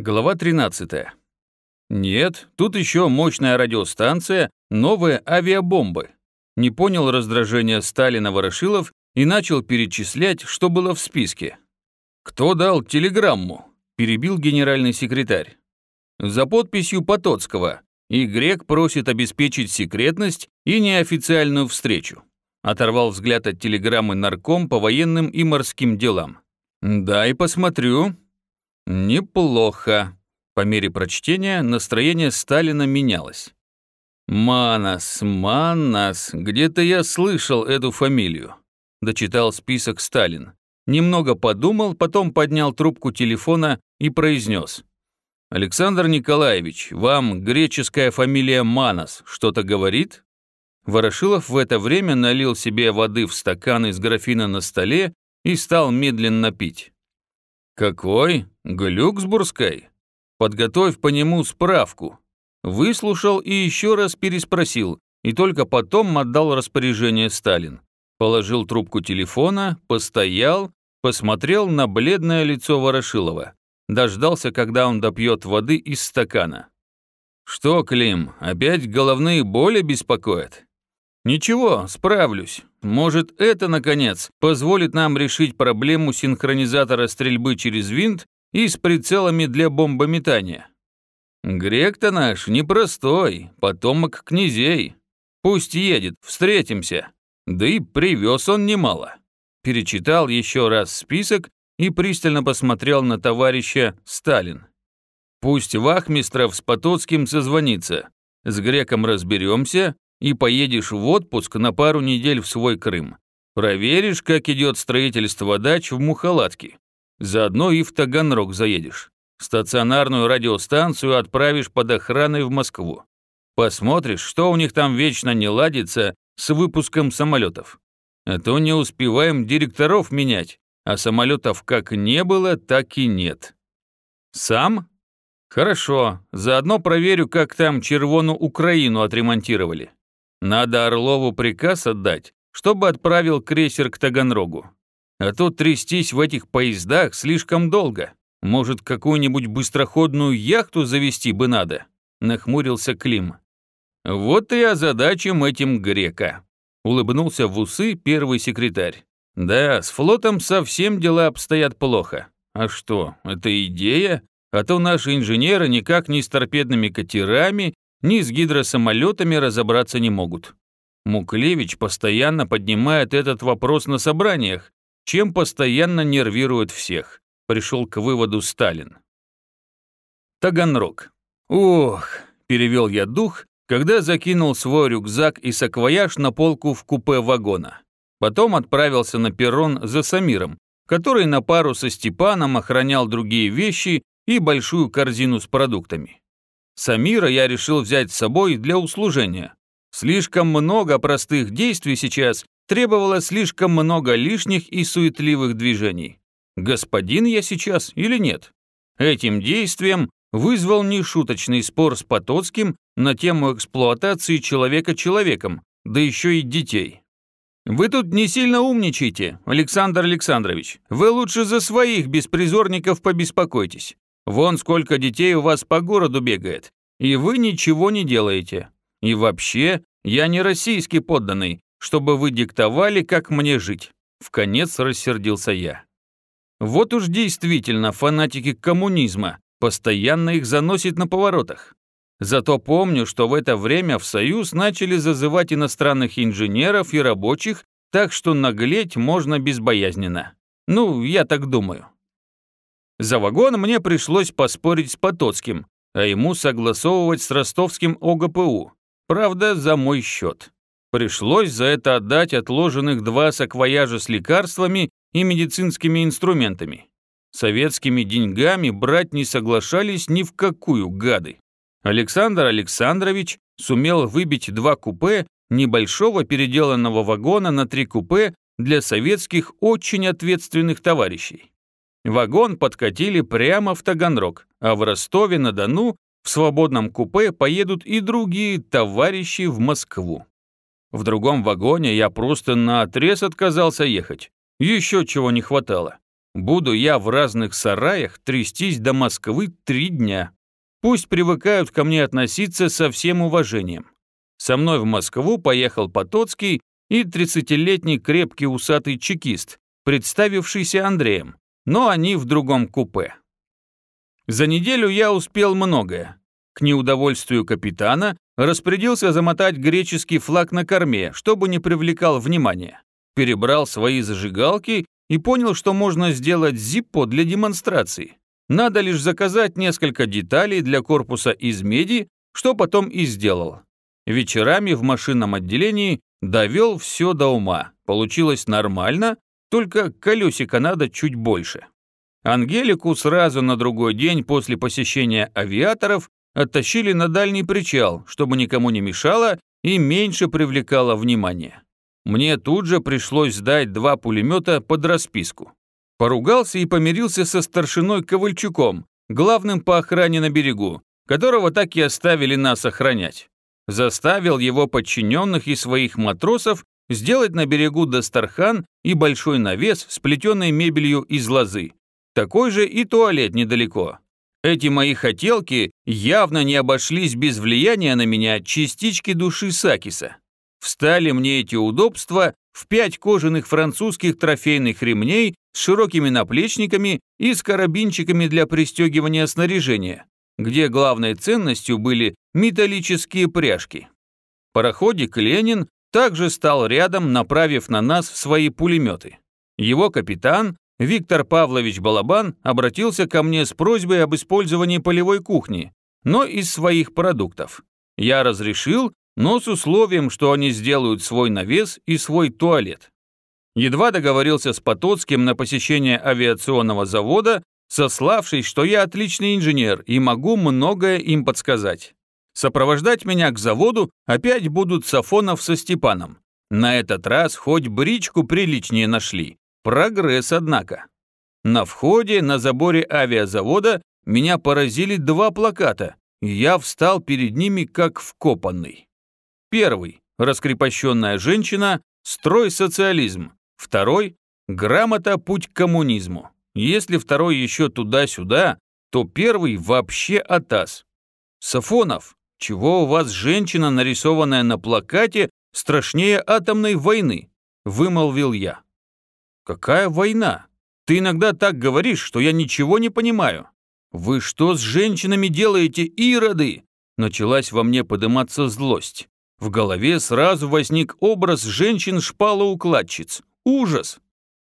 Глава 13. Нет, тут еще мощная радиостанция, новые авиабомбы. Не понял раздражения Сталина Ворошилов и начал перечислять, что было в списке. «Кто дал телеграмму?» – перебил генеральный секретарь. За подписью Потоцкого. И Грек просит обеспечить секретность и неофициальную встречу. Оторвал взгляд от телеграммы нарком по военным и морским делам. «Да, и посмотрю», Неплохо. По мере прочтения настроение Сталина менялось. «Манас, Манас, где-то я слышал эту фамилию», – дочитал список Сталин. Немного подумал, потом поднял трубку телефона и произнес. «Александр Николаевич, вам греческая фамилия Манас что-то говорит?» Ворошилов в это время налил себе воды в стакан из графина на столе и стал медленно пить. «Какой? Глюксбургской? Подготовь по нему справку». Выслушал и еще раз переспросил, и только потом отдал распоряжение Сталин. Положил трубку телефона, постоял, посмотрел на бледное лицо Ворошилова. Дождался, когда он допьет воды из стакана. «Что, Клим, опять головные боли беспокоят?» «Ничего, справлюсь. Может, это, наконец, позволит нам решить проблему синхронизатора стрельбы через винт и с прицелами для бомбометания. Грек-то наш непростой, потомок князей. Пусть едет, встретимся. Да и привез он немало». Перечитал еще раз список и пристально посмотрел на товарища Сталин. «Пусть Вахмистров с Потоцким созвонится. С греком разберемся, и поедешь в отпуск на пару недель в свой Крым. Проверишь, как идет строительство дач в Мухалатке. Заодно и в Таганрог заедешь. Стационарную радиостанцию отправишь под охраной в Москву. Посмотришь, что у них там вечно не ладится с выпуском самолетов. А то не успеваем директоров менять, а самолетов как не было, так и нет. Сам? Хорошо, заодно проверю, как там Червону Украину отремонтировали. Надо Орлову приказ отдать, чтобы отправил крейсер к Таганрогу. А то трястись в этих поездах слишком долго. Может, какую-нибудь быстроходную яхту завести бы надо?» Нахмурился Клим. «Вот и озадачим этим грека», — улыбнулся в усы первый секретарь. «Да, с флотом совсем дела обстоят плохо. А что, это идея? А то наши инженеры никак ни с торпедными катерами, ни с гидросамолетами разобраться не могут. Муклевич постоянно поднимает этот вопрос на собраниях, чем постоянно нервирует всех, пришел к выводу Сталин. Таганрог. Ох, перевел я дух, когда закинул свой рюкзак и саквояж на полку в купе вагона. Потом отправился на перрон за Самиром, который на пару со Степаном охранял другие вещи и большую корзину с продуктами. Самира я решил взять с собой для услужения. Слишком много простых действий сейчас требовало слишком много лишних и суетливых движений. Господин я сейчас или нет? Этим действием вызвал нешуточный спор с Потоцким на тему эксплуатации человека человеком, да еще и детей. Вы тут не сильно умничайте, Александр Александрович. Вы лучше за своих беспризорников побеспокойтесь. Вон сколько детей у вас по городу бегает, и вы ничего не делаете. И вообще, я не российский подданный, чтобы вы диктовали, как мне жить. В конец рассердился я. Вот уж действительно фанатики коммунизма, постоянно их заносит на поворотах. Зато помню, что в это время в Союз начали зазывать иностранных инженеров и рабочих, так что наглеть можно безбоязненно. Ну, я так думаю. За вагон мне пришлось поспорить с Потоцким, а ему согласовывать с ростовским ОГПУ. Правда, за мой счет. Пришлось за это отдать отложенных два саквояжа с лекарствами и медицинскими инструментами. Советскими деньгами брать не соглашались ни в какую гады. Александр Александрович сумел выбить два купе небольшого переделанного вагона на три купе для советских очень ответственных товарищей. Вагон подкатили прямо в Таганрог, а в Ростове-на-Дону в свободном купе поедут и другие товарищи в Москву. В другом вагоне я просто на отрез отказался ехать. Еще чего не хватало. Буду я в разных сараях трястись до Москвы три дня. Пусть привыкают ко мне относиться со всем уважением. Со мной в Москву поехал Потоцкий и 30-летний крепкий усатый чекист, представившийся Андреем, но они в другом купе. За неделю я успел многое. К неудовольствию капитана распорядился замотать греческий флаг на корме, чтобы не привлекал внимания. Перебрал свои зажигалки и понял, что можно сделать зиппо для демонстрации. Надо лишь заказать несколько деталей для корпуса из меди, что потом и сделал. Вечерами в машинном отделении довел все до ума. Получилось нормально, только колесика надо чуть больше. Ангелику сразу на другой день после посещения авиаторов оттащили на дальний причал, чтобы никому не мешало и меньше привлекало внимание. Мне тут же пришлось сдать два пулемета под расписку. Поругался и помирился со старшиной Ковальчуком, главным по охране на берегу, которого так и оставили нас охранять. Заставил его подчиненных и своих матросов сделать на берегу Дастархан и большой навес с плетеной мебелью из лозы. Такой же и туалет недалеко. Эти мои хотелки явно не обошлись без влияния на меня частички души Сакиса. Встали мне эти удобства в пять кожаных французских трофейных ремней с широкими наплечниками и с карабинчиками для пристегивания снаряжения, где главной ценностью были металлические пряжки. Пароходик «Ленин» также стал рядом, направив на нас свои пулеметы. Его капитан, Виктор Павлович Балабан, обратился ко мне с просьбой об использовании полевой кухни, но из своих продуктов. Я разрешил, но с условием, что они сделают свой навес и свой туалет. Едва договорился с Потоцким на посещение авиационного завода, сославшись, что я отличный инженер и могу многое им подсказать. Сопровождать меня к заводу опять будут Сафонов со Степаном. На этот раз хоть бричку приличнее нашли. Прогресс, однако. На входе на заборе авиазавода меня поразили два плаката, и я встал перед ними как вкопанный. Первый – раскрепощенная женщина, строй социализм. Второй – грамота путь к коммунизму. Если второй еще туда-сюда, то первый вообще атас. Сафонов, чего у вас женщина, нарисованная на плакате, страшнее атомной войны?» – вымолвил я. «Какая война? Ты иногда так говоришь, что я ничего не понимаю. Вы что с женщинами делаете, ироды?» Началась во мне подниматься злость. В голове сразу возник образ женщин-шпалоукладчиц. Ужас!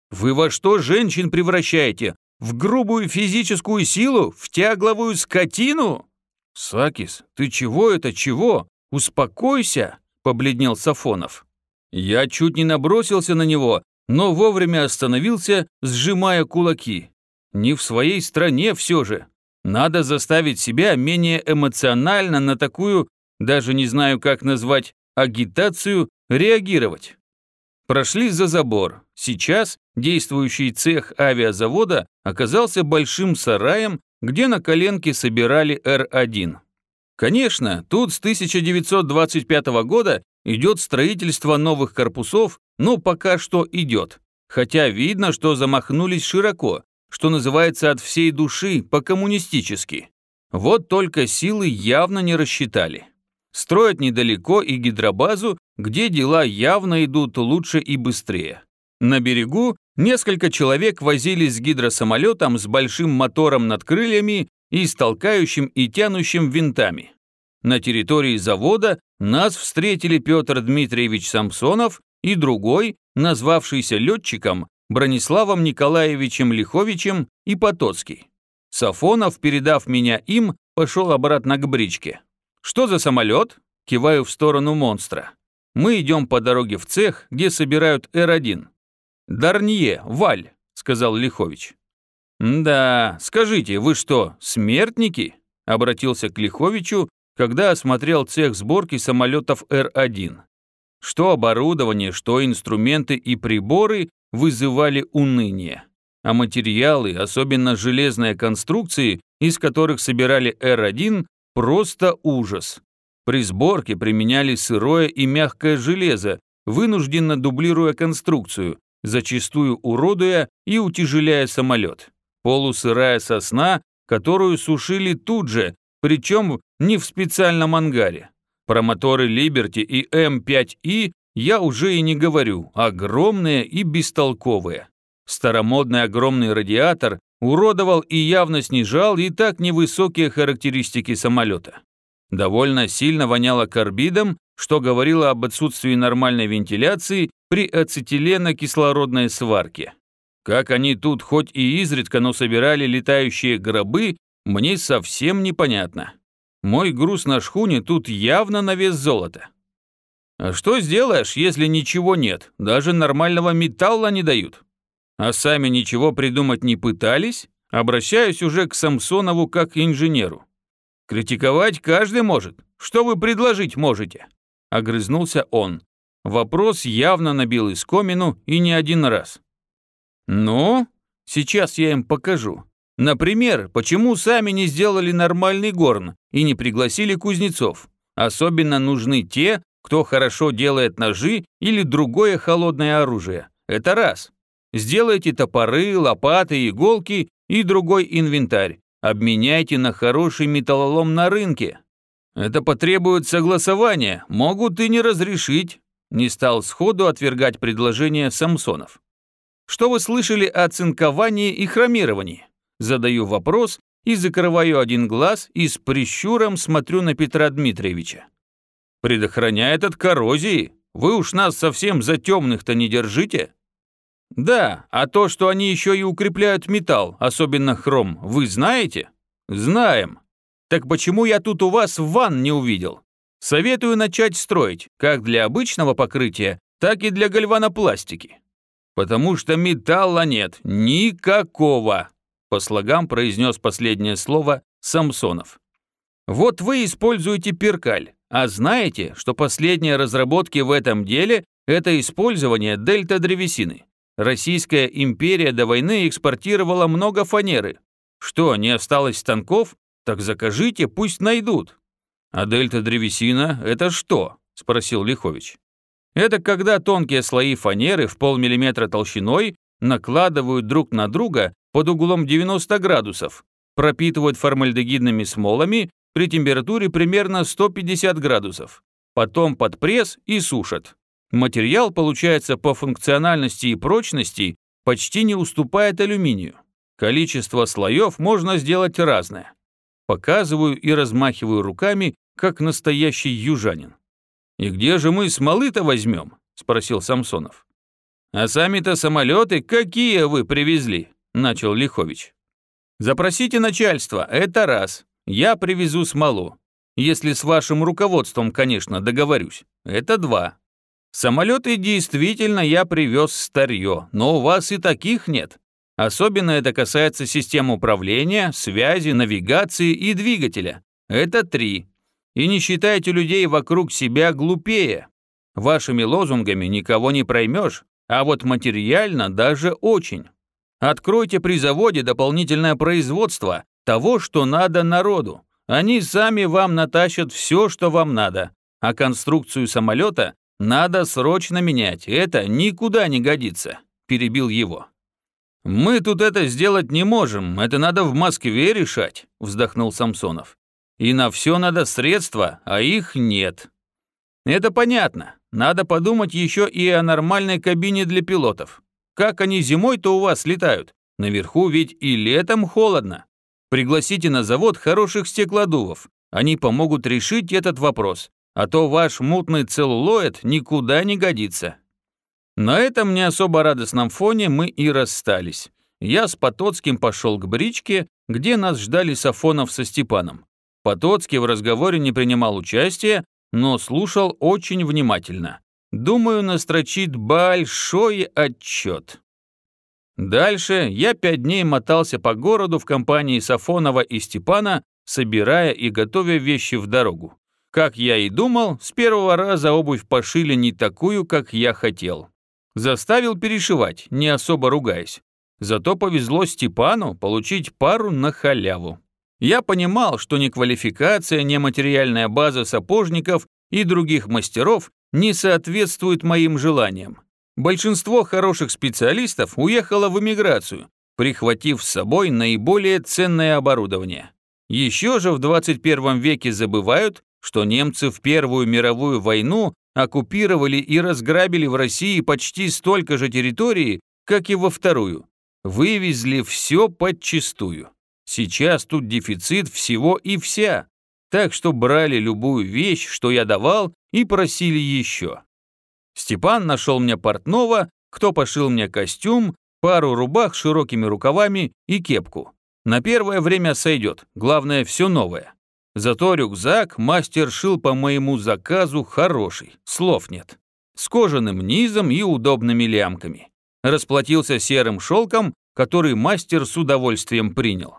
Вы во что женщин превращаете? В грубую физическую силу? В тягловую скотину? «Сакис, ты чего это, чего? Успокойся!» – побледнел Сафонов. Я чуть не набросился на него, но вовремя остановился, сжимая кулаки. Не в своей стране все же. Надо заставить себя менее эмоционально на такую, даже не знаю как назвать, агитацию, реагировать. Прошли за забор. Сейчас действующий цех авиазавода оказался большим сараем где на коленке собирали Р-1. Конечно, тут с 1925 года идет строительство новых корпусов, но пока что идет. Хотя видно, что замахнулись широко, что называется от всей души, по-коммунистически. Вот только силы явно не рассчитали. Строят недалеко и гидробазу, где дела явно идут лучше и быстрее. На берегу Несколько человек возились с гидросамолетом с большим мотором над крыльями и с толкающим и тянущим винтами. На территории завода нас встретили Петр Дмитриевич Самсонов и другой, назвавшийся летчиком, Брониславом Николаевичем Лиховичем и Потоцкий. Сафонов, передав меня им, пошел обратно к бричке. «Что за самолет?» Киваю в сторону монстра. Мы идем по дороге в цех, где собирают Р-1. «Дарнье, Валь», — сказал Лихович. «Да, скажите, вы что, смертники?» — обратился к Лиховичу, когда осмотрел цех сборки самолетов Р-1. Что оборудование, что инструменты и приборы вызывали уныние. А материалы, особенно железные конструкции, из которых собирали Р-1, просто ужас. При сборке применяли сырое и мягкое железо, вынужденно дублируя конструкцию, зачастую уродуя и утяжеляя самолет. Полусырая сосна, которую сушили тут же, причем не в специальном ангаре. Про моторы Liberty и М5И я уже и не говорю, огромные и бестолковые. Старомодный огромный радиатор уродовал и явно снижал и так невысокие характеристики самолета. Довольно сильно воняло карбидом, что говорило об отсутствии нормальной вентиляции при ацетилено-кислородной сварке. Как они тут хоть и изредка, но собирали летающие гробы, мне совсем непонятно. Мой груз на шхуне тут явно на вес золота. А что сделаешь, если ничего нет? Даже нормального металла не дают. А сами ничего придумать не пытались? Обращаюсь уже к Самсонову как инженеру. Критиковать каждый может. Что вы предложить можете? Огрызнулся он. Вопрос явно набил искомину и не один раз. Ну, сейчас я им покажу. Например, почему сами не сделали нормальный горн и не пригласили кузнецов? Особенно нужны те, кто хорошо делает ножи или другое холодное оружие. Это раз. Сделайте топоры, лопаты, иголки и другой инвентарь. Обменяйте на хороший металлолом на рынке. Это потребует согласования, могут и не разрешить. Не стал сходу отвергать предложение Самсонов. Что вы слышали о цинковании и хромировании? Задаю вопрос и закрываю один глаз и с прищуром смотрю на Петра Дмитриевича. Предохраняет от коррозии. Вы уж нас совсем за темных-то не держите. Да, а то, что они еще и укрепляют металл, особенно хром, вы знаете? Знаем. Так почему я тут у вас ванн не увидел? Советую начать строить, как для обычного покрытия, так и для гальванопластики. Потому что металла нет, никакого по слогам произнес последнее слово Самсонов. Вот вы используете перкаль, а знаете, что последние разработки в этом деле – это использование дельта-древесины. Российская империя до войны экспортировала много фанеры. Что, не осталось станков? Так закажите, пусть найдут. А дельта-древесина – это что? – спросил Лихович. Это когда тонкие слои фанеры в полмиллиметра толщиной накладывают друг на друга под углом 90 градусов, пропитывают формальдегидными смолами при температуре примерно 150 градусов, потом под пресс и сушат. Материал получается по функциональности и прочности почти не уступает алюминию. Количество слоев можно сделать разное. Показываю и размахиваю руками, как настоящий южанин. «И где же мы смолы-то возьмем?» – спросил Самсонов. «А сами-то самолеты какие вы привезли?» – начал Лихович. «Запросите начальство, это раз. Я привезу смолу. Если с вашим руководством, конечно, договорюсь. Это два. Самолеты действительно я привез старье, но у вас и таких нет. Особенно это касается систем управления, связи, навигации и двигателя. Это три. И не считайте людей вокруг себя глупее. Вашими лозунгами никого не проймешь, а вот материально даже очень. Откройте при заводе дополнительное производство того, что надо народу. Они сами вам натащат все, что вам надо. А конструкцию самолета надо срочно менять. Это никуда не годится», – перебил его. «Мы тут это сделать не можем, это надо в Москве решать», – вздохнул Самсонов. «И на все надо средства, а их нет». «Это понятно. Надо подумать еще и о нормальной кабине для пилотов. Как они зимой-то у вас летают? Наверху ведь и летом холодно. Пригласите на завод хороших стеклодувов. Они помогут решить этот вопрос. А то ваш мутный целлулоид никуда не годится. На этом не особо радостном фоне мы и расстались. Я с Потоцким пошел к бричке, где нас ждали Сафонов со Степаном. Потоцкий в разговоре не принимал участия, но слушал очень внимательно. Думаю, настрочит большой отчет. Дальше я пять дней мотался по городу в компании Сафонова и Степана, собирая и готовя вещи в дорогу. Как я и думал, с первого раза обувь пошили не такую, как я хотел. Заставил перешивать, не особо ругаясь. Зато повезло Степану получить пару на халяву. Я понимал, что ни квалификация, ни материальная база сапожников и других мастеров не соответствует моим желаниям. Большинство хороших специалистов уехало в эмиграцию, прихватив с собой наиболее ценное оборудование. Еще же в 21 веке забывают, что немцы в Первую мировую войну оккупировали и разграбили в России почти столько же территории, как и во Вторую. Вывезли все подчистую. Сейчас тут дефицит всего и вся. Так что брали любую вещь, что я давал, и просили еще. Степан нашел мне портного, кто пошил мне костюм, пару рубах с широкими рукавами и кепку. На первое время сойдет, главное все новое. Зато рюкзак мастер шил по моему заказу хороший, слов нет. С кожаным низом и удобными лямками. Расплатился серым шелком, который мастер с удовольствием принял.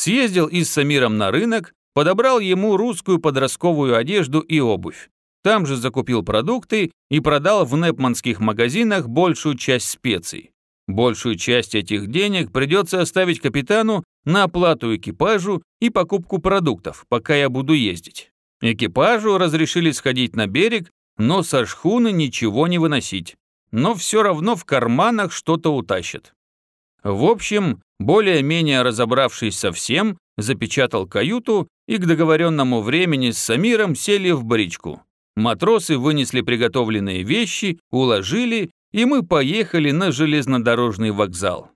Съездил и с Самиром на рынок, подобрал ему русскую подростковую одежду и обувь. Там же закупил продукты и продал в непманских магазинах большую часть специй. Большую часть этих денег придется оставить капитану на оплату экипажу и покупку продуктов, пока я буду ездить. Экипажу разрешили сходить на берег, но со шхуны ничего не выносить. Но все равно в карманах что-то утащат. В общем, более-менее разобравшись со всем, запечатал каюту и к договоренному времени с Самиром сели в бричку. Матросы вынесли приготовленные вещи, уложили, и мы поехали на железнодорожный вокзал.